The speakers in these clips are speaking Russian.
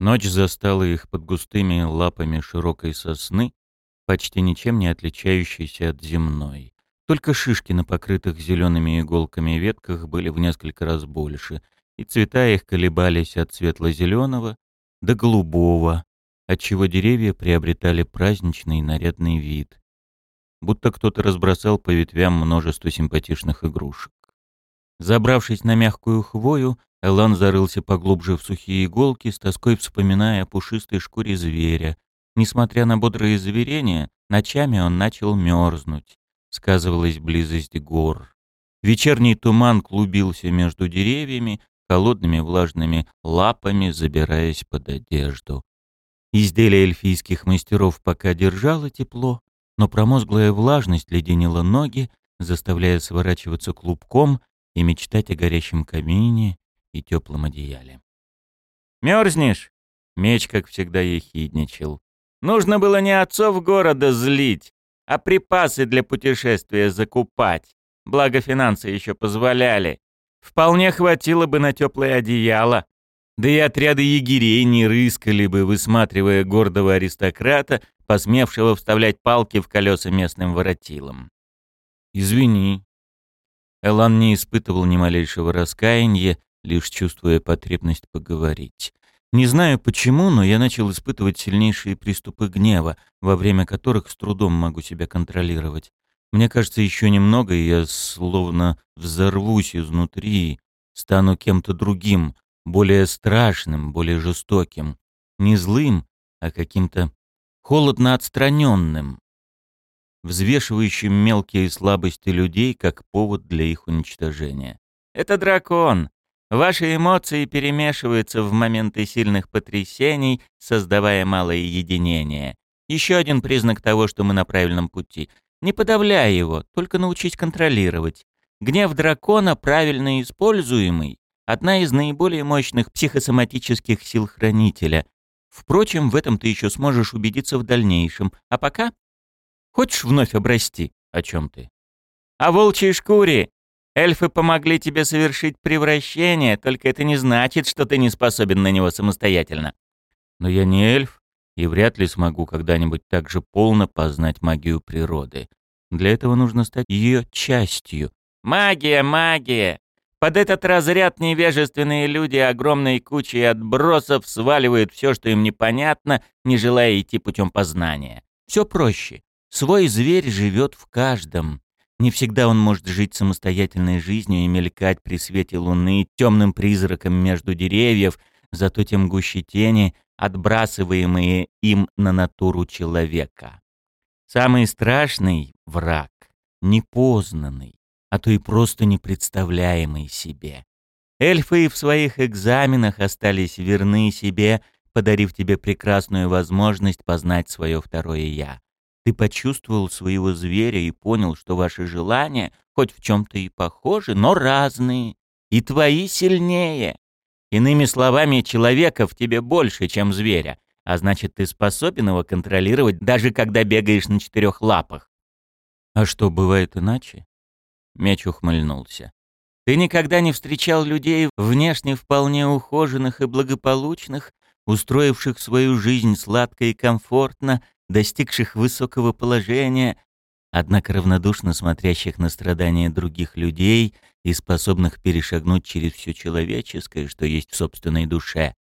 Ночь застала их под густыми лапами широкой сосны, почти ничем не отличающейся от земной. Только шишки на покрытых зелеными иголками ветках были в несколько раз больше, и цвета их колебались от светло-зеленого до голубого, отчего деревья приобретали праздничный нарядный вид, будто кто-то разбросал по ветвям множество симпатичных игрушек. Забравшись на мягкую хвою, Элан зарылся поглубже в сухие иголки, с тоской вспоминая о пушистой шкуре зверя. Несмотря на бодрое заверение, ночами он начал мерзнуть. Сказывалась близость гор. Вечерний туман клубился между деревьями, холодными влажными лапами забираясь под одежду. Изделие эльфийских мастеров пока держало тепло, но промозглая влажность леденила ноги, заставляя сворачиваться клубком и мечтать о горящем камине и теплом одеяле. «Мерзнешь?» Меч, как всегда, ехидничал. «Нужно было не отцов города злить, а припасы для путешествия закупать. Благо финансы еще позволяли. Вполне хватило бы на теплое одеяло. Да и отряды егерей не рыскали бы, высматривая гордого аристократа, посмевшего вставлять палки в колеса местным воротилам. «Извини». Элан не испытывал ни малейшего раскаяния, лишь чувствуя потребность поговорить. Не знаю почему, но я начал испытывать сильнейшие приступы гнева, во время которых с трудом могу себя контролировать. Мне кажется, еще немного, и я словно взорвусь изнутри, стану кем-то другим, более страшным, более жестоким. Не злым, а каким-то холодно отстраненным, взвешивающим мелкие слабости людей как повод для их уничтожения. «Это дракон. Ваши эмоции перемешиваются в моменты сильных потрясений, создавая малое единение. Еще один признак того, что мы на правильном пути. Не подавляй его, только научись контролировать. Гнев дракона, правильно используемый, одна из наиболее мощных психосоматических сил хранителя. Впрочем, в этом ты еще сможешь убедиться в дальнейшем. А пока? Хочешь вновь обрасти? О чем ты? О волчьей шкуре. Эльфы помогли тебе совершить превращение, только это не значит, что ты не способен на него самостоятельно. Но я не эльф, и вряд ли смогу когда-нибудь так же полно познать магию природы. Для этого нужно стать ее частью. Магия, магия! Под этот разряд невежественные люди огромной кучей отбросов сваливают все, что им непонятно, не желая идти путем познания. Все проще. Свой зверь живет в каждом. Не всегда он может жить самостоятельной жизнью и мелькать при свете луны темным призраком между деревьев, зато тем гуще тени, отбрасываемые им на натуру человека. Самый страшный враг — непознанный, а то и просто непредставляемый себе. Эльфы в своих экзаменах остались верны себе, подарив тебе прекрасную возможность познать свое второе «я». Ты почувствовал своего зверя и понял, что ваши желания хоть в чем-то и похожи, но разные, и твои сильнее. Иными словами, человека в тебе больше, чем зверя, а значит, ты способен его контролировать, даже когда бегаешь на четырех лапах. А что, бывает иначе? Меч ухмыльнулся. Ты никогда не встречал людей, внешне вполне ухоженных и благополучных, устроивших свою жизнь сладко и комфортно, достигших высокого положения, однако равнодушно смотрящих на страдания других людей и способных перешагнуть через все человеческое, что есть в собственной душе.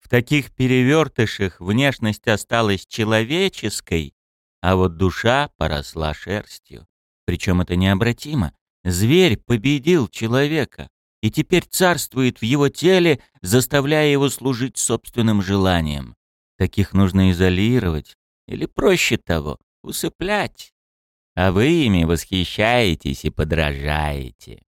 В таких перевертышах внешность осталась человеческой, а вот душа поросла шерстью. Причем это необратимо. Зверь победил человека и теперь царствует в его теле, заставляя его служить собственным желаниям. Таких нужно изолировать, или проще того, усыплять. А вы ими восхищаетесь и подражаете.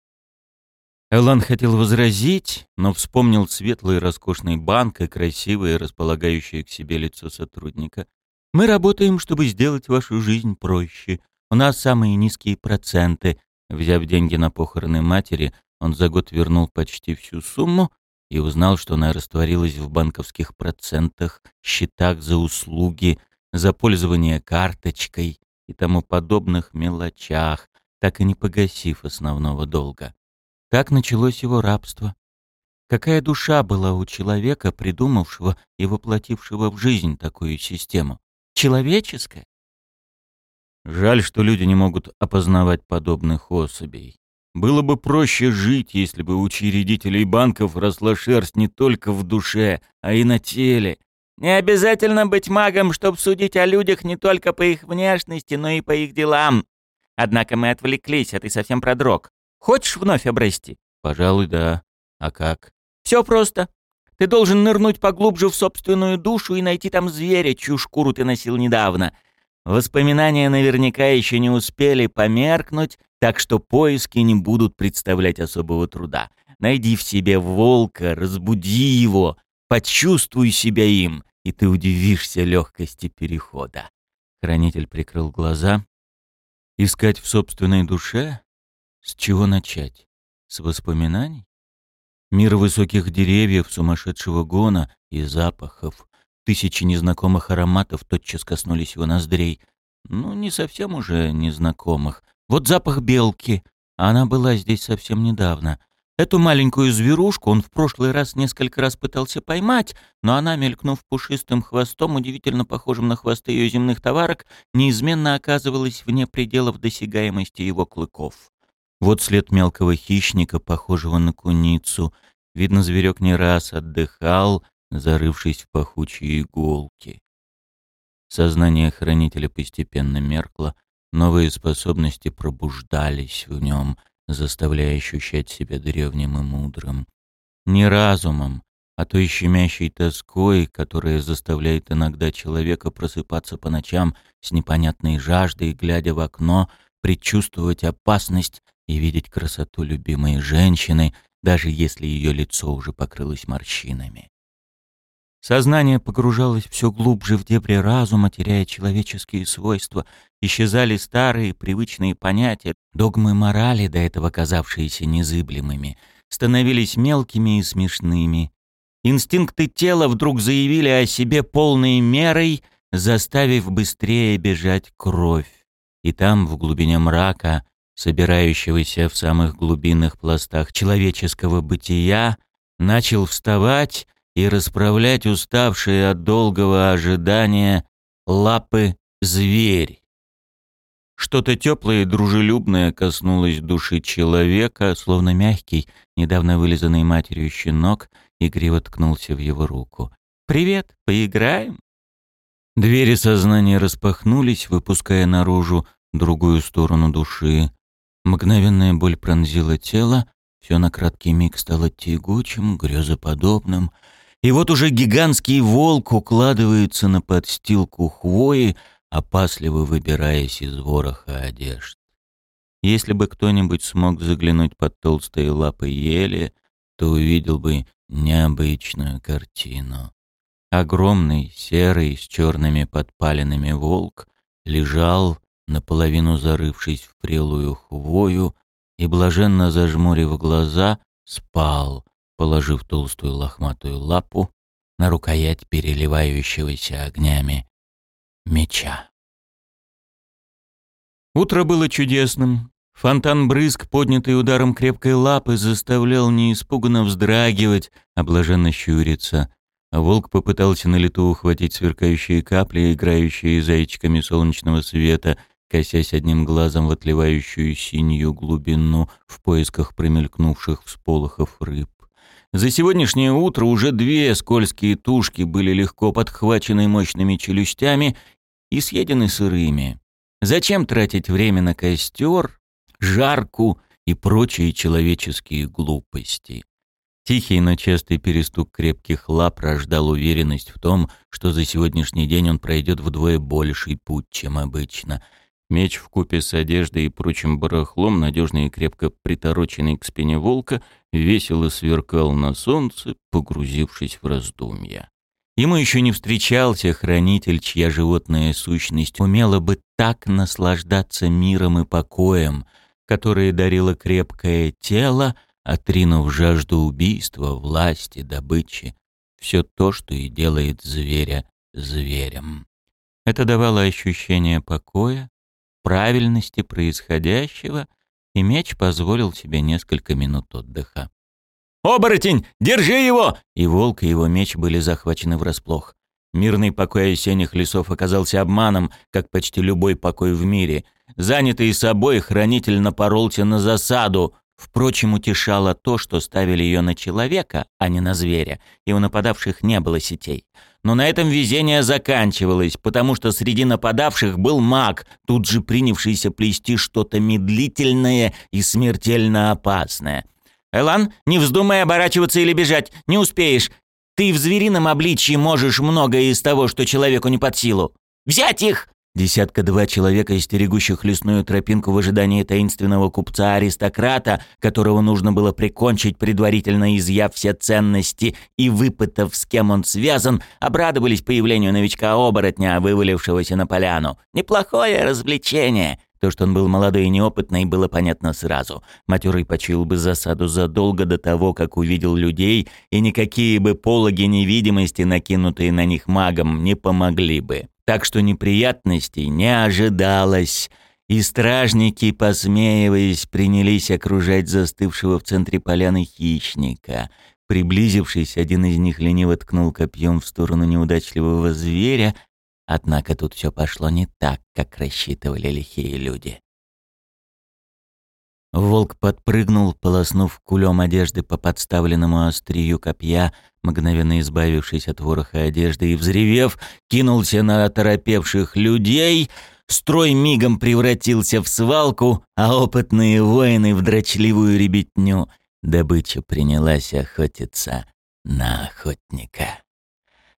Элан хотел возразить, но вспомнил светлый роскошный банк и красивое, располагающее к себе лицо сотрудника. «Мы работаем, чтобы сделать вашу жизнь проще. У нас самые низкие проценты». Взяв деньги на похороны матери, он за год вернул почти всю сумму и узнал, что она растворилась в банковских процентах, счетах за услуги, за пользование карточкой и тому подобных мелочах, так и не погасив основного долга. Так началось его рабство. Какая душа была у человека, придумавшего и воплотившего в жизнь такую систему? Человеческая? Жаль, что люди не могут опознавать подобных особей. Было бы проще жить, если бы у учредителей банков росла шерсть не только в душе, а и на теле. Не обязательно быть магом, чтобы судить о людях не только по их внешности, но и по их делам. Однако мы отвлеклись, а ты совсем продрог. Хочешь вновь обрасти? Пожалуй, да. А как? Все просто. Ты должен нырнуть поглубже в собственную душу и найти там зверя, чью шкуру ты носил недавно. Воспоминания наверняка еще не успели померкнуть, так что поиски не будут представлять особого труда. Найди в себе волка, разбуди его, почувствуй себя им, и ты удивишься легкости перехода. Хранитель прикрыл глаза. Искать в собственной душе? С чего начать? С воспоминаний? Мир высоких деревьев, сумасшедшего гона и запахов. Тысячи незнакомых ароматов тотчас коснулись его ноздрей. Ну, не совсем уже незнакомых. Вот запах белки. Она была здесь совсем недавно. Эту маленькую зверушку он в прошлый раз несколько раз пытался поймать, но она, мелькнув пушистым хвостом, удивительно похожим на хвосты ее земных товарок, неизменно оказывалась вне пределов досягаемости его клыков. Вот след мелкого хищника, похожего на куницу. Видно, зверек не раз отдыхал, зарывшись в пахучие иголки. Сознание хранителя постепенно меркло, новые способности пробуждались в нем, заставляя ощущать себя древним и мудрым. Не разумом, а той щемящей тоской, которая заставляет иногда человека просыпаться по ночам с непонятной жаждой, глядя в окно, предчувствовать опасность и видеть красоту любимой женщины, даже если ее лицо уже покрылось морщинами. Сознание погружалось все глубже в дебри разума, теряя человеческие свойства. Исчезали старые привычные понятия, догмы морали, до этого казавшиеся незыблемыми, становились мелкими и смешными. Инстинкты тела вдруг заявили о себе полной мерой, заставив быстрее бежать кровь. И там, в глубине мрака, собирающегося в самых глубинных пластах человеческого бытия, начал вставать и расправлять уставшие от долгого ожидания лапы зверь. Что-то теплое и дружелюбное коснулось души человека, словно мягкий, недавно вылизанный матерью щенок, игриво ткнулся в его руку. «Привет, поиграем?» Двери сознания распахнулись, выпуская наружу другую сторону души. Мгновенная боль пронзила тело, все на краткий миг стало тягучим, грезоподобным, и вот уже гигантский волк укладывается на подстилку хвои, опасливо выбираясь из вороха одежд. Если бы кто-нибудь смог заглянуть под толстые лапы ели, то увидел бы необычную картину. Огромный, серый, с черными подпаленными волк лежал, наполовину зарывшись в прелую хвою, и, блаженно зажмурив глаза, спал, положив толстую лохматую лапу на рукоять переливающегося огнями меча. Утро было чудесным. Фонтан брызг, поднятый ударом крепкой лапы, заставлял неиспуганно вздрагивать, а блаженно щуриться. А волк попытался на лету ухватить сверкающие капли, играющие зайчиками солнечного света, косясь одним глазом в отливающую синюю глубину в поисках промелькнувших всполохов рыб. За сегодняшнее утро уже две скользкие тушки были легко подхвачены мощными челюстями и съедены сырыми. Зачем тратить время на костер, жарку и прочие человеческие глупости? Тихий, но частый перестук крепких лап рождал уверенность в том, что за сегодняшний день он пройдет вдвое больший путь, чем обычно — Меч в купе с одеждой и прочим барахлом, надежно и крепко притороченный к спине волка, весело сверкал на солнце, погрузившись в раздумья. Ему еще не встречался хранитель, чья животная сущность умела бы так наслаждаться миром и покоем, которое дарило крепкое тело, отринув жажду убийства, власти, добычи. Все то, что и делает зверя зверем. Это давало ощущение покоя, правильности происходящего, и меч позволил себе несколько минут отдыха. Оборотень! Держи его!» И волк, и его меч были захвачены врасплох. Мирный покой осенних лесов оказался обманом, как почти любой покой в мире. Занятый собой, хранитель напоролся на засаду. Впрочем, утешало то, что ставили ее на человека, а не на зверя, и у нападавших не было сетей. Но на этом везение заканчивалось, потому что среди нападавших был маг, тут же принявшийся плести что-то медлительное и смертельно опасное. «Элан, не вздумай оборачиваться или бежать, не успеешь. Ты в зверином обличье можешь многое из того, что человеку не под силу. Взять их!» Десятка-два человека, истерегущих лесную тропинку в ожидании таинственного купца-аристократа, которого нужно было прикончить, предварительно изъяв все ценности и выпытав, с кем он связан, обрадовались появлению новичка-оборотня, вывалившегося на поляну. «Неплохое развлечение!» То, что он был молодой и неопытный, было понятно сразу. Матерый почуял бы засаду задолго до того, как увидел людей, и никакие бы пологи невидимости, накинутые на них магом, не помогли бы. Так что неприятностей не ожидалось. И стражники, посмеиваясь, принялись окружать застывшего в центре поляны хищника. Приблизившись, один из них лениво ткнул копьем в сторону неудачливого зверя, Однако тут все пошло не так, как рассчитывали лихие люди. Волк подпрыгнул, полоснув кулем одежды по подставленному острию копья, мгновенно избавившись от вороха одежды, и, взревев, кинулся на оторопевших людей. Строй мигом превратился в свалку, а опытные воины — в дрочливую ребятню. Добыча принялась охотиться на охотника.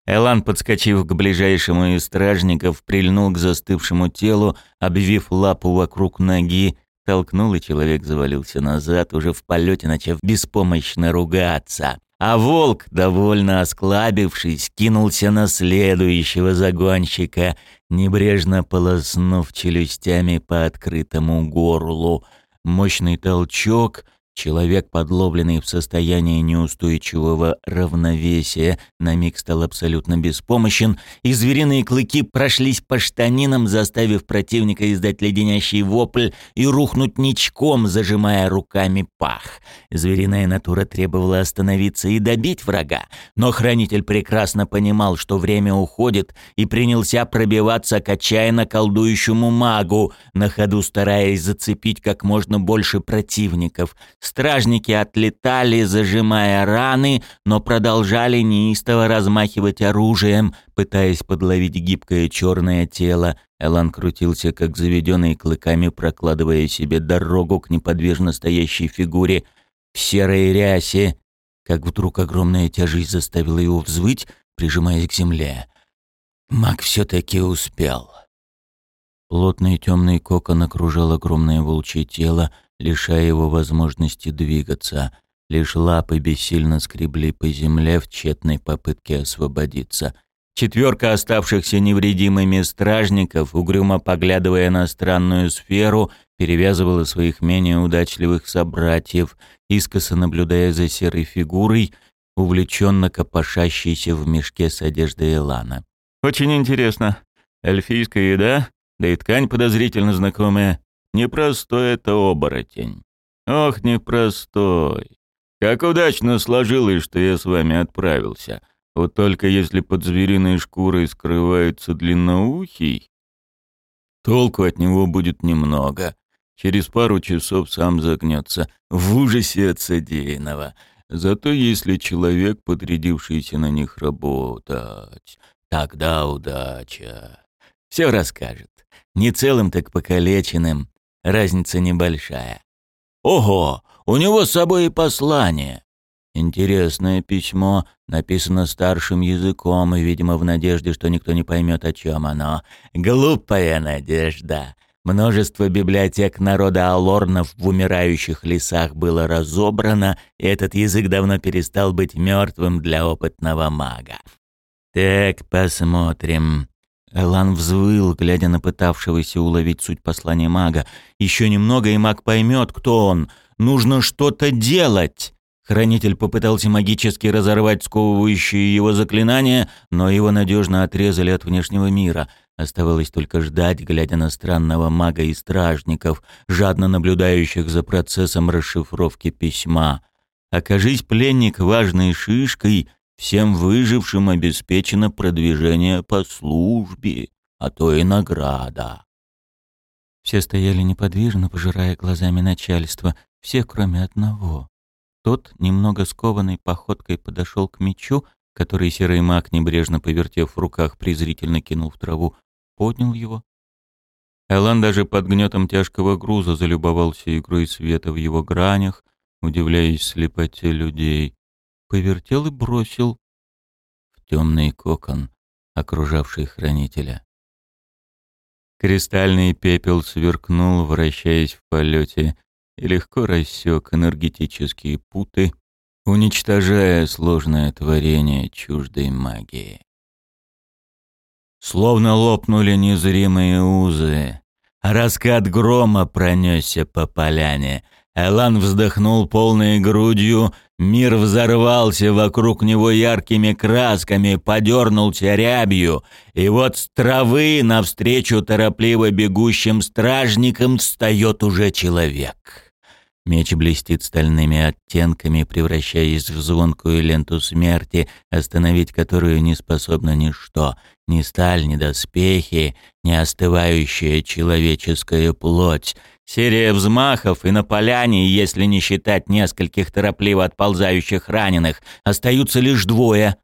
Элан, подскочив к ближайшему из стражников, прильнул к застывшему телу, обвив лапу вокруг ноги, толкнул, и человек завалился назад, уже в полете начав беспомощно ругаться. А волк, довольно осклабившись, кинулся на следующего загонщика, небрежно полоснув челюстями по открытому горлу. Мощный толчок — Человек, подловленный в состоянии неустойчивого равновесия, на миг стал абсолютно беспомощен, и звериные клыки прошлись по штанинам, заставив противника издать леденящий вопль и рухнуть ничком, зажимая руками пах. Звериная натура требовала остановиться и добить врага, но хранитель прекрасно понимал, что время уходит, и принялся пробиваться к отчаянно колдующему магу, на ходу стараясь зацепить как можно больше противников — Стражники отлетали, зажимая раны, но продолжали неистово размахивать оружием, пытаясь подловить гибкое черное тело. Элан крутился, как заведенный клыками, прокладывая себе дорогу к неподвижно стоящей фигуре в серой рясе, как вдруг огромная тяжесть заставила его взвыть, прижимаясь к земле. Маг все-таки успел. Плотный темный кокон окружал огромное волчье тело, лишая его возможности двигаться. Лишь лапы бессильно скребли по земле в тщетной попытке освободиться. Четверка оставшихся невредимыми стражников, угрюмо поглядывая на странную сферу, перевязывала своих менее удачливых собратьев, искоса наблюдая за серой фигурой, увлеченно копошащейся в мешке с одеждой Элана. «Очень интересно. Эльфийская еда, да и ткань подозрительно знакомая. Непростой это оборотень. Ох, непростой. Как удачно сложилось, что я с вами отправился. Вот только если под звериной шкурой скрывается длинноухий, толку от него будет немного. Через пару часов сам загнется в ужасе от содеянного. Зато если человек, подрядившийся на них работать, тогда удача. Все расскажет. Не целым, так покалеченным. Разница небольшая. Ого, у него с собой и послание. Интересное письмо, написано старшим языком и, видимо, в надежде, что никто не поймет, о чем оно. Глупая надежда. Множество библиотек народа Алорнов в умирающих лесах было разобрано, и этот язык давно перестал быть мертвым для опытного мага. Так, посмотрим. Элан взвыл, глядя на пытавшегося уловить суть послания мага. «Еще немного, и маг поймет, кто он. Нужно что-то делать!» Хранитель попытался магически разорвать сковывающие его заклинания, но его надежно отрезали от внешнего мира. Оставалось только ждать, глядя на странного мага и стражников, жадно наблюдающих за процессом расшифровки письма. Окажись пленник важной шишкой, всем выжившим обеспечено продвижение по службе, а то и награда. Все стояли неподвижно, пожирая глазами начальства, все кроме одного. Тот, немного скованной походкой, подошел к мечу, который серый маг, небрежно повертев в руках, презрительно кинул в траву, поднял его. Элан даже под гнетом тяжкого груза залюбовался игрой света в его гранях, удивляясь слепоте людей. Повертел и бросил в темный кокон, окружавший хранителя. Кристальный пепел сверкнул, вращаясь в полете, и легко рассек энергетические путы, уничтожая сложное творение чуждой магии. Словно лопнули незримые узы. Раскат грома пронесся по поляне. Элан вздохнул полной грудью, мир взорвался вокруг него яркими красками, подернулся рябью, и вот с травы навстречу торопливо бегущим стражникам встает уже человек. Меч блестит стальными оттенками, превращаясь в звонкую ленту смерти, остановить которую не способно ничто. Ни сталь, ни доспехи, ни остывающая человеческая плоть. Серия взмахов, и на поляне, если не считать нескольких торопливо отползающих раненых, остаются лишь двое.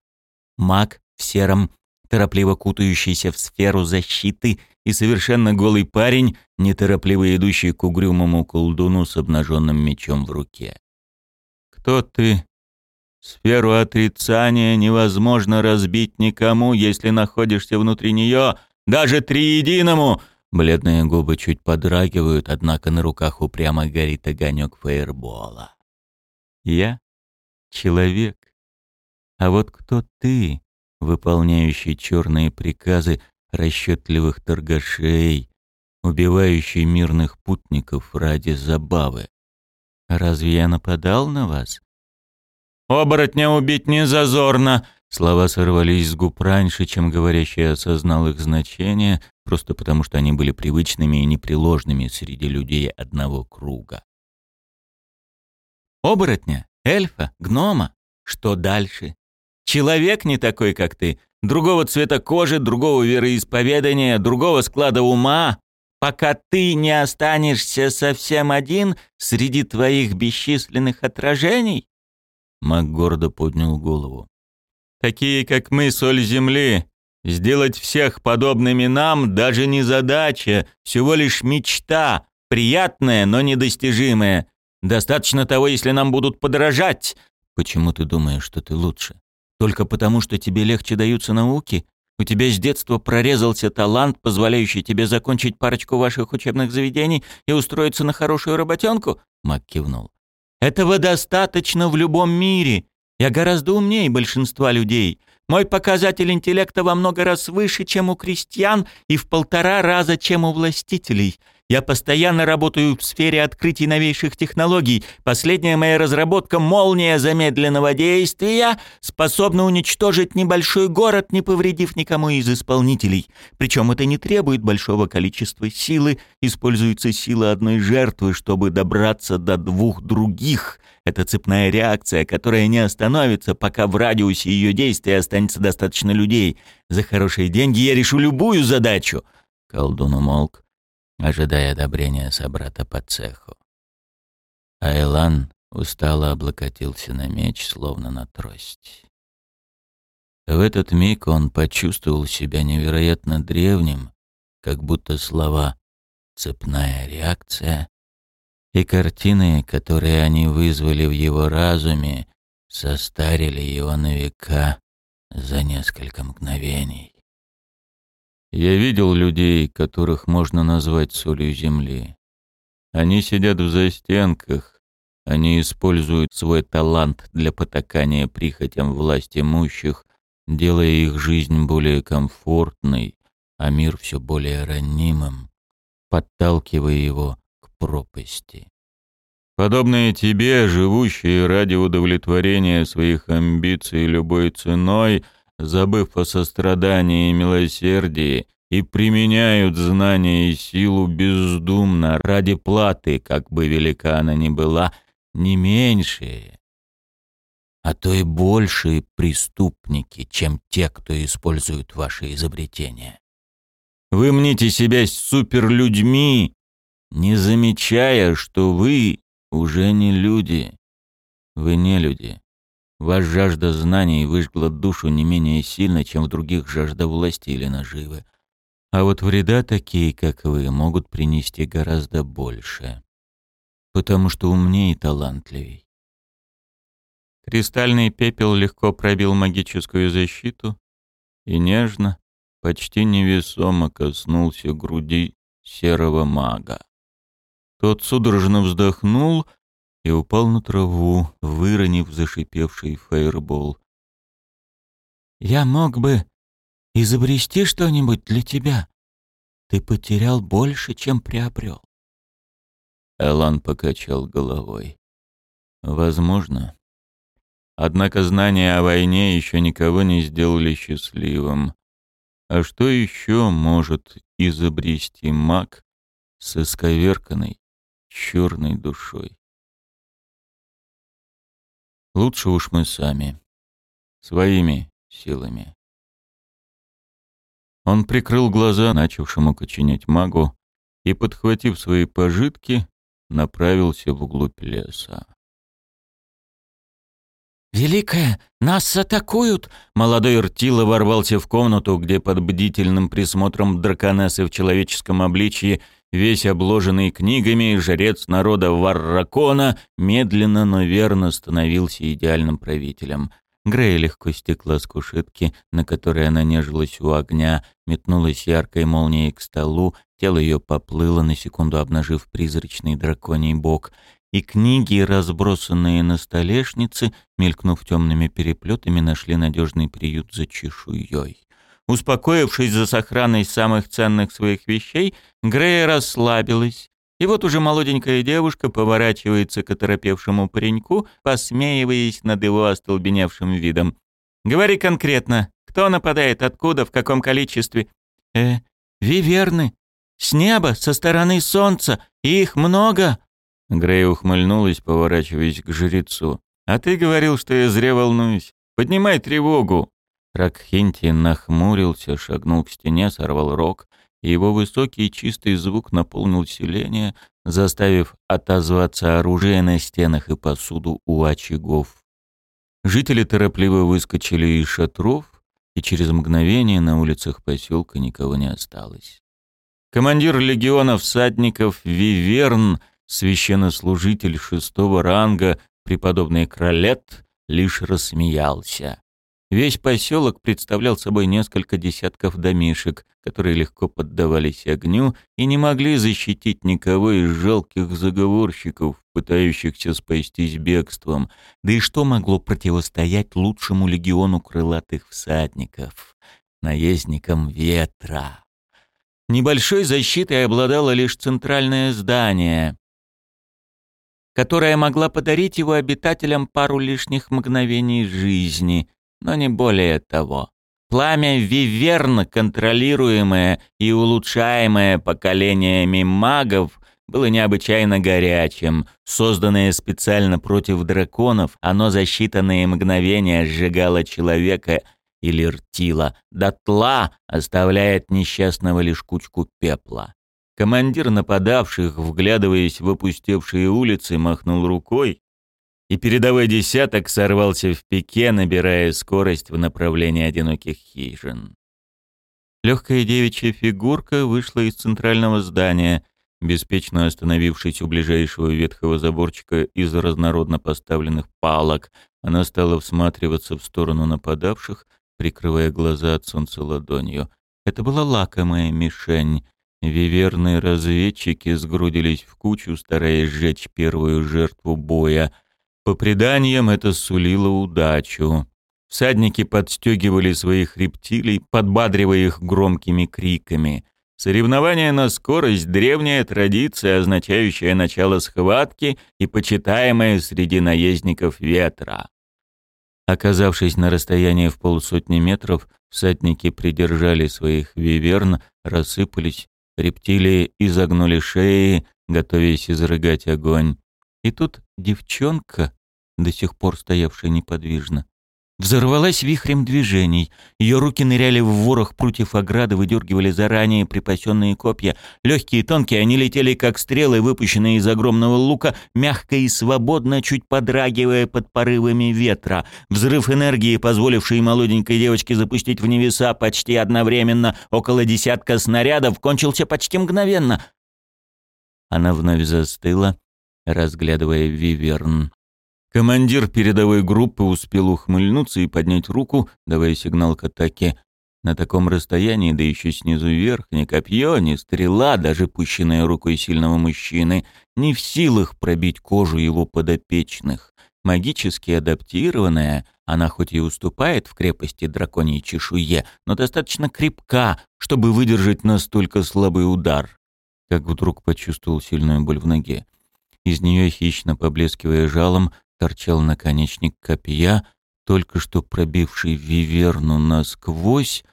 Маг в сером торопливо кутающийся в сферу защиты, и совершенно голый парень, неторопливо идущий к угрюмому колдуну с обнаженным мечом в руке. «Кто ты?» «Сферу отрицания невозможно разбить никому, если находишься внутри нее, даже триединому!» Бледные губы чуть подрагивают, однако на руках упрямо горит огонек фаербола. «Я — человек. А вот кто ты?» Выполняющий черные приказы расчетливых торгашей, убивающий мирных путников ради забавы. Разве я нападал на вас? «Оборотня убить не зазорно!» Слова сорвались с губ раньше, чем говорящий осознал их значение, просто потому что они были привычными и непреложными среди людей одного круга. «Оборотня? Эльфа? Гнома? Что дальше? Человек не такой, как ты, другого цвета кожи, другого вероисповедания, другого склада ума, пока ты не останешься совсем один среди твоих бесчисленных отражений?» Мак гордо поднял голову. «Такие, как мы, соль земли. Сделать всех подобными нам даже не задача, всего лишь мечта, приятная, но недостижимая. Достаточно того, если нам будут подражать. Почему ты думаешь, что ты лучше? Только потому, что тебе легче даются науки? У тебя с детства прорезался талант, позволяющий тебе закончить парочку ваших учебных заведений и устроиться на хорошую работенку?» Мак кивнул. «Этого достаточно в любом мире. Я гораздо умнее большинства людей. Мой показатель интеллекта во много раз выше, чем у крестьян, и в полтора раза, чем у властителей. Я постоянно работаю в сфере открытий новейших технологий. Последняя моя разработка «Молния замедленного действия» способна уничтожить небольшой город, не повредив никому из исполнителей. Причем это не требует большого количества силы. Используется сила одной жертвы, чтобы добраться до двух других. Это цепная реакция, которая не остановится, пока в радиусе ее действия останется достаточно людей. За хорошие деньги я решу любую задачу. Колдун умолк ожидая одобрения собрата по цеху. Айлан устало облокотился на меч, словно на трость. В этот миг он почувствовал себя невероятно древним, как будто слова «цепная реакция» и картины, которые они вызвали в его разуме, состарили его на века за несколько мгновений. Я видел людей, которых можно назвать солью земли. Они сидят в застенках, они используют свой талант для потакания прихотям власть имущих, делая их жизнь более комфортной, а мир все более ранимым, подталкивая его к пропасти. Подобные тебе, живущие ради удовлетворения своих амбиций любой ценой, забыв о сострадании и милосердии, и применяют знания и силу бездумно ради платы, как бы велика она ни была, не меньшие, а то и большие преступники, чем те, кто использует ваши изобретения. Вы мните себя суперлюдьми, не замечая, что вы уже не люди. Вы не люди. Ваша жажда знаний выжгла душу не менее сильно, чем в других жажда власти или наживы. А вот вреда такие, как вы, могут принести гораздо больше. Потому что умнее и талантливей. Кристальный пепел легко пробил магическую защиту и нежно, почти невесомо коснулся груди серого мага. Тот судорожно вздохнул и упал на траву, выронив зашипевший фаербол. «Я мог бы изобрести что-нибудь для тебя. Ты потерял больше, чем приобрел». Элан покачал головой. «Возможно. Однако знания о войне еще никого не сделали счастливым. А что еще может изобрести маг с исковерканной черной душой?» Лучше уж мы сами. Своими силами. Он прикрыл глаза начавшему коченеть магу и, подхватив свои пожитки, направился вглубь леса. «Великая, нас атакуют!» Молодой Ртила ворвался в комнату, где под бдительным присмотром драконессы в человеческом обличье Весь обложенный книгами, жрец народа Варракона медленно, но верно становился идеальным правителем. Грея легко стекла с кушетки, на которой она нежилась у огня, метнулась яркой молнией к столу, тело ее поплыло, на секунду обнажив призрачный драконий бок, и книги, разбросанные на столешнице, мелькнув темными переплетами, нашли надежный приют за чешуей. Успокоившись за сохранность самых ценных своих вещей, Грея расслабилась. И вот уже молоденькая девушка поворачивается к оторопевшему пареньку, посмеиваясь над его остолбеневшим видом. «Говори конкретно. Кто нападает? Откуда? В каком количестве?» «Э, виверны. С неба, со стороны солнца. Их много!» Грей ухмыльнулась, поворачиваясь к жрецу. «А ты говорил, что я зря волнуюсь. Поднимай тревогу!» Ракхинти нахмурился, шагнул к стене, сорвал рог, и его высокий чистый звук наполнил селение, заставив отозваться оружие на стенах и посуду у очагов. Жители торопливо выскочили из шатров, и через мгновение на улицах поселка никого не осталось. Командир легиона всадников Виверн, священнослужитель шестого ранга, преподобный Кролет, лишь рассмеялся. Весь поселок представлял собой несколько десятков домишек, которые легко поддавались огню и не могли защитить никого из жалких заговорщиков, пытающихся спастись бегством. Да и что могло противостоять лучшему легиону крылатых всадников, наездникам ветра? Небольшой защитой обладало лишь центральное здание, которое могла подарить его обитателям пару лишних мгновений жизни, но не более того. Пламя Виверн, контролируемое и улучшаемое поколениями магов, было необычайно горячим. Созданное специально против драконов, оно за считанные мгновения сжигало человека или ртила. Дотла оставляет несчастного лишь кучку пепла. Командир нападавших, вглядываясь в опустевшие улицы, махнул рукой, и передовой десяток сорвался в пике, набирая скорость в направлении одиноких хижин. Легкая девичья фигурка вышла из центрального здания, беспечно остановившись у ближайшего ветхого заборчика из разнородно поставленных палок. Она стала всматриваться в сторону нападавших, прикрывая глаза от солнца ладонью. Это была лакомая мишень. Виверные разведчики сгрудились в кучу, стараясь сжечь первую жертву боя — по преданиям, это сулило удачу. Всадники подстегивали своих рептилий, подбадривая их громкими криками. Соревнование на скорость — древняя традиция, означающая начало схватки и почитаемая среди наездников ветра. Оказавшись на расстоянии в полсотни метров, всадники придержали своих виверн, рассыпались, рептилии изогнули шеи, готовясь изрыгать огонь. И тут девчонка до сих пор стоявшая неподвижно. Взорвалась вихрем движений. Ее руки ныряли в ворох прутьев ограды, выдергивали заранее припасенные копья. Легкие и тонкие, они летели, как стрелы, выпущенные из огромного лука, мягко и свободно, чуть подрагивая под порывами ветра. Взрыв энергии, позволивший молоденькой девочке запустить в небеса почти одновременно около десятка снарядов, кончился почти мгновенно. Она вновь застыла, разглядывая виверн. Командир передовой группы успел ухмыльнуться и поднять руку, давая сигнал к атаке. На таком расстоянии, да еще снизу вверх, ни копье, ни стрела, даже пущенная рукой сильного мужчины, не в силах пробить кожу его подопечных. Магически адаптированная, она хоть и уступает в крепости драконьей чешуе, но достаточно крепка, чтобы выдержать настолько слабый удар. Как вдруг почувствовал сильную боль в ноге. Из нее, хищно поблескивая жалом, торчал наконечник копья, только что пробивший виверну насквозь,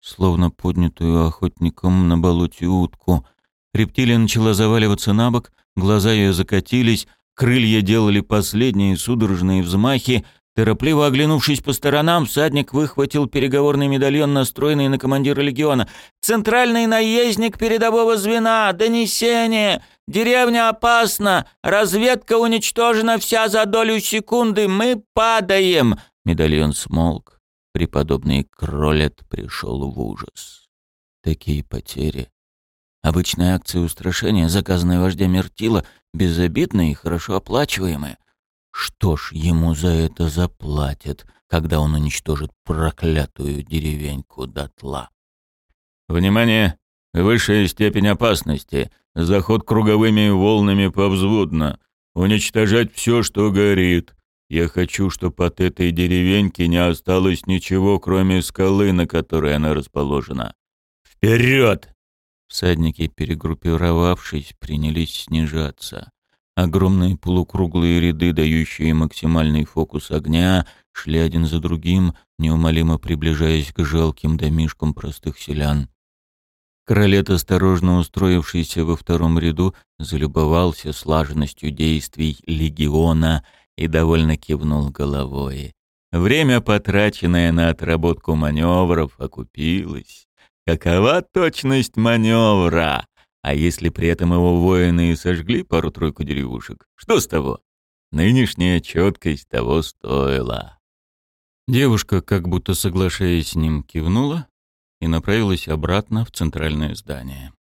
словно поднятую охотником на болоте утку. Рептилия начала заваливаться на бок, глаза ее закатились, крылья делали последние судорожные взмахи, Торопливо оглянувшись по сторонам, всадник выхватил переговорный медальон, настроенный на командира легиона. «Центральный наездник передового звена! Донесение! Деревня опасна! Разведка уничтожена вся за долю секунды! Мы падаем!» Медальон смолк. Преподобный Кролет пришел в ужас. Такие потери. Обычная акция устрашения, заказанная вождем Мертила, безобидная и хорошо оплачиваемая. Что ж ему за это заплатят, когда он уничтожит проклятую деревеньку дотла? «Внимание! Высшая степень опасности. Заход круговыми волнами повзводно. Уничтожать все, что горит. Я хочу, чтобы от этой деревеньки не осталось ничего, кроме скалы, на которой она расположена. Вперед!» Всадники, перегруппировавшись, принялись снижаться. Огромные полукруглые ряды, дающие максимальный фокус огня, шли один за другим, неумолимо приближаясь к жалким домишкам простых селян. Королет, осторожно устроившийся во втором ряду, залюбовался слаженностью действий легиона и довольно кивнул головой. Время, потраченное на отработку маневров, окупилось. Какова точность маневра? А если при этом его воины и сожгли пару-тройку деревушек, что с того? Нынешняя четкость того стоила. Девушка, как будто соглашаясь с ним, кивнула и направилась обратно в центральное здание.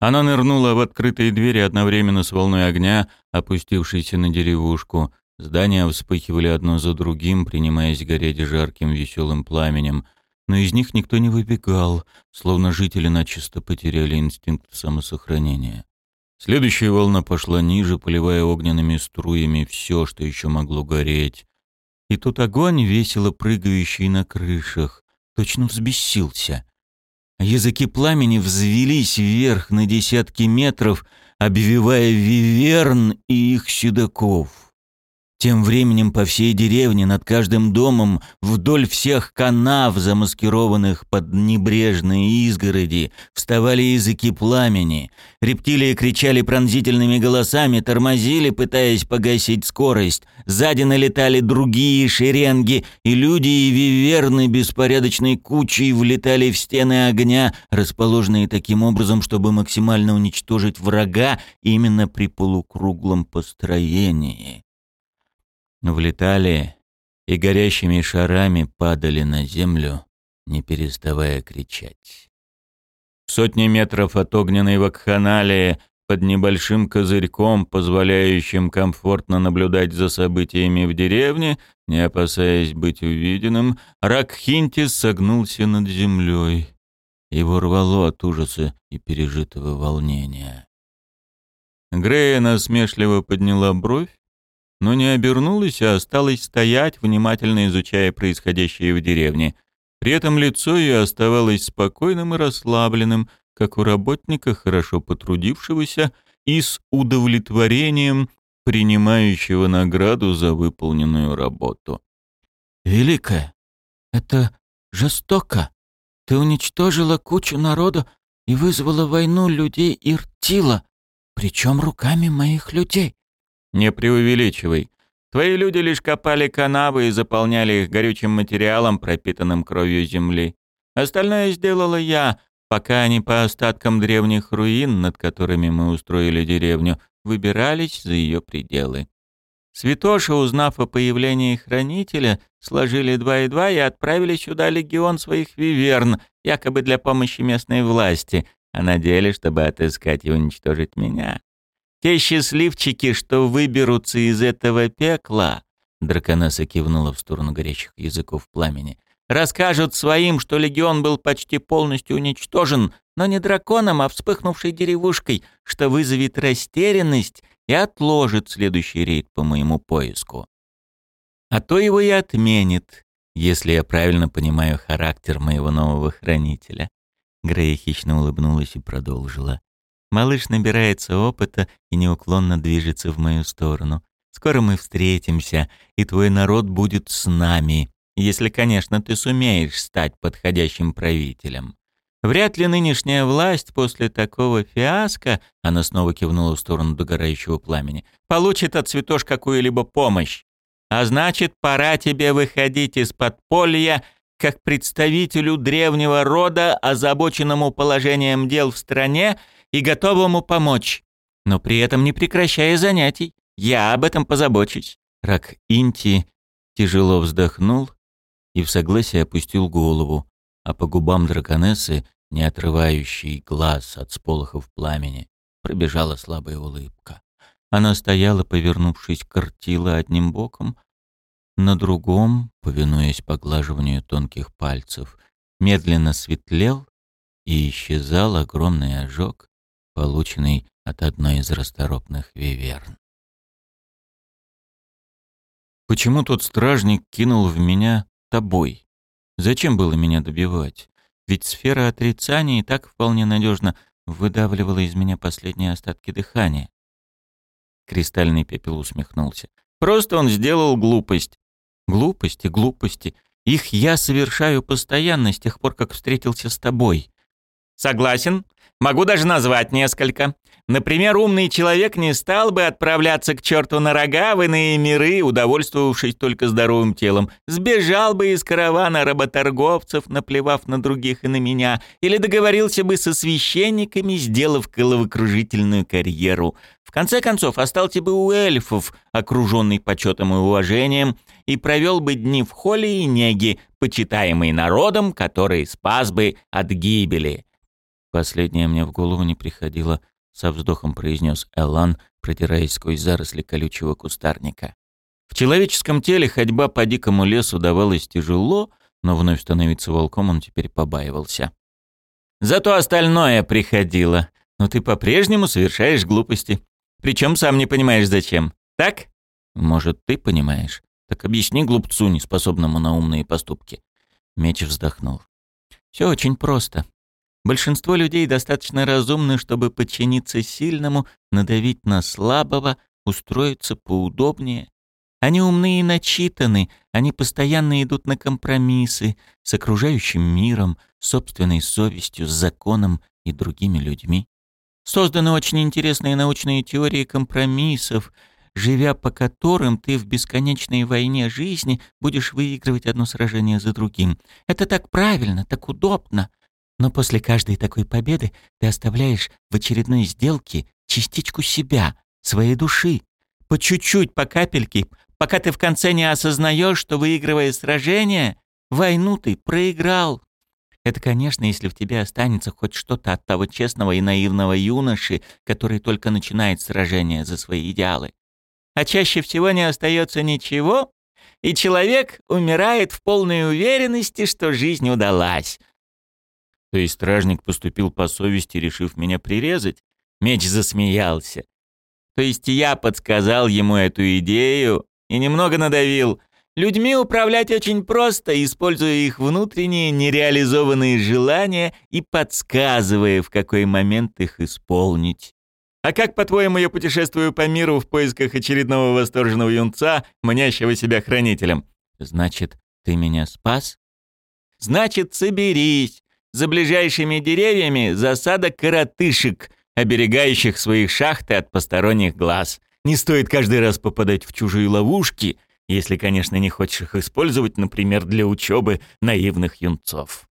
Она нырнула в открытые двери одновременно с волной огня, опустившейся на деревушку. Здания вспыхивали одно за другим, принимаясь гореть жарким веселым пламенем, но из них никто не выбегал, словно жители начисто потеряли инстинкт самосохранения. Следующая волна пошла ниже, поливая огненными струями все, что еще могло гореть. И тут огонь, весело прыгающий на крышах, точно взбесился. Языки пламени взвелись вверх на десятки метров, обвивая виверн и их седаков. Тем временем по всей деревне, над каждым домом, вдоль всех канав, замаскированных под небрежные изгороди, вставали языки пламени. Рептилии кричали пронзительными голосами, тормозили, пытаясь погасить скорость. Сзади налетали другие шеренги, и люди и виверны беспорядочной кучей влетали в стены огня, расположенные таким образом, чтобы максимально уничтожить врага именно при полукруглом построении влетали и горящими шарами падали на землю, не переставая кричать. Сотни метров от огненной вакханалии под небольшим козырьком, позволяющим комфортно наблюдать за событиями в деревне, не опасаясь быть увиденным, Ракхинтис согнулся над землей. Его рвало от ужаса и пережитого волнения. Грея насмешливо подняла бровь, но не обернулась, а осталась стоять, внимательно изучая происходящее в деревне. При этом лицо ее оставалось спокойным и расслабленным, как у работника, хорошо потрудившегося и с удовлетворением принимающего награду за выполненную работу. «Великая, это жестоко. Ты уничтожила кучу народа и вызвала войну людей Иртила, причем руками моих людей. «Не преувеличивай. Твои люди лишь копали канавы и заполняли их горючим материалом, пропитанным кровью земли. Остальное сделала я, пока они по остаткам древних руин, над которыми мы устроили деревню, выбирались за ее пределы. Святоши, узнав о появлении хранителя, сложили два и два и отправили сюда легион своих виверн, якобы для помощи местной власти, а на деле, чтобы отыскать и уничтожить меня. Те счастливчики, что выберутся из этого пекла, драконесса кивнула в сторону горящих языков пламени, расскажут своим, что легион был почти полностью уничтожен, но не драконом, а вспыхнувшей деревушкой, что вызовет растерянность и отложит следующий рейд по моему поиску. А то его и отменит, если я правильно понимаю характер моего нового хранителя. Грея хищно улыбнулась и продолжила. Малыш набирается опыта и неуклонно движется в мою сторону. Скоро мы встретимся, и твой народ будет с нами, если, конечно, ты сумеешь стать подходящим правителем. Вряд ли нынешняя власть после такого фиаско, она снова кивнула в сторону догорающего пламени, получит от святош какую-либо помощь. А значит, пора тебе выходить из подполья как представителю древнего рода, озабоченному положением дел в стране и готовому помочь. Но при этом не прекращая занятий. Я об этом позабочусь. Рак Инти тяжело вздохнул и в согласии опустил голову, а по губам драконессы не отрывающий глаз от сполохов пламени, пробежала слабая улыбка. Она стояла, повернувшись к картила одним боком, на другом, повинуясь поглаживанию тонких пальцев, медленно светлел и исчезал огромный ожог, полученный от одной из расторопных виверн. Почему тот стражник кинул в меня тобой? Зачем было меня добивать? Ведь сфера отрицания и так вполне надежно выдавливала из меня последние остатки дыхания. Кристальный пепел усмехнулся. Просто он сделал глупость. Глупости, глупости. Их я совершаю постоянно с тех пор, как встретился с тобой. Согласен. Могу даже назвать несколько. Например, умный человек не стал бы отправляться к черту на рога в иные миры, удовольствовавшись только здоровым телом. Сбежал бы из каравана работорговцев, наплевав на других и на меня, или договорился бы со священниками, сделав головокружительную карьеру. В конце концов, остался бы у эльфов, окруженный почетом и уважением, и провел бы дни в холле и неге, почитаемый народом, который спас бы от гибели. Последнее мне в голову не приходило — со вздохом произнес Элан, протираясь сквозь заросли колючего кустарника. В человеческом теле ходьба по дикому лесу давалась тяжело, но вновь становиться волком он теперь побаивался. Зато остальное приходило. Но ты по-прежнему совершаешь глупости. Причем сам не понимаешь зачем. Так? Может, ты понимаешь? Так объясни глупцу, неспособному на умные поступки. Меч вздохнул. Все очень просто. Большинство людей достаточно разумны, чтобы подчиниться сильному, надавить на слабого, устроиться поудобнее. Они умны и начитаны, они постоянно идут на компромиссы с окружающим миром, собственной совестью, с законом и другими людьми. Созданы очень интересные научные теории компромиссов, живя по которым ты в бесконечной войне жизни будешь выигрывать одно сражение за другим. Это так правильно, так удобно. Но после каждой такой победы ты оставляешь в очередной сделке частичку себя, своей души. По чуть-чуть, по капельке, пока ты в конце не осознаешь, что, выигрывая сражение, войну ты проиграл. Это, конечно, если в тебе останется хоть что-то от того честного и наивного юноши, который только начинает сражение за свои идеалы. А чаще всего не остается ничего, и человек умирает в полной уверенности, что жизнь удалась, то есть стражник поступил по совести, решив меня прирезать? Меч засмеялся. То есть я подсказал ему эту идею и немного надавил. Людьми управлять очень просто, используя их внутренние нереализованные желания и подсказывая, в какой момент их исполнить. А как, по-твоему, я путешествую по миру в поисках очередного восторженного юнца, манящего себя хранителем? Значит, ты меня спас? Значит, соберись. За ближайшими деревьями засада коротышек, оберегающих своих шахты от посторонних глаз. Не стоит каждый раз попадать в чужие ловушки, если, конечно, не хочешь их использовать, например, для учебы наивных юнцов.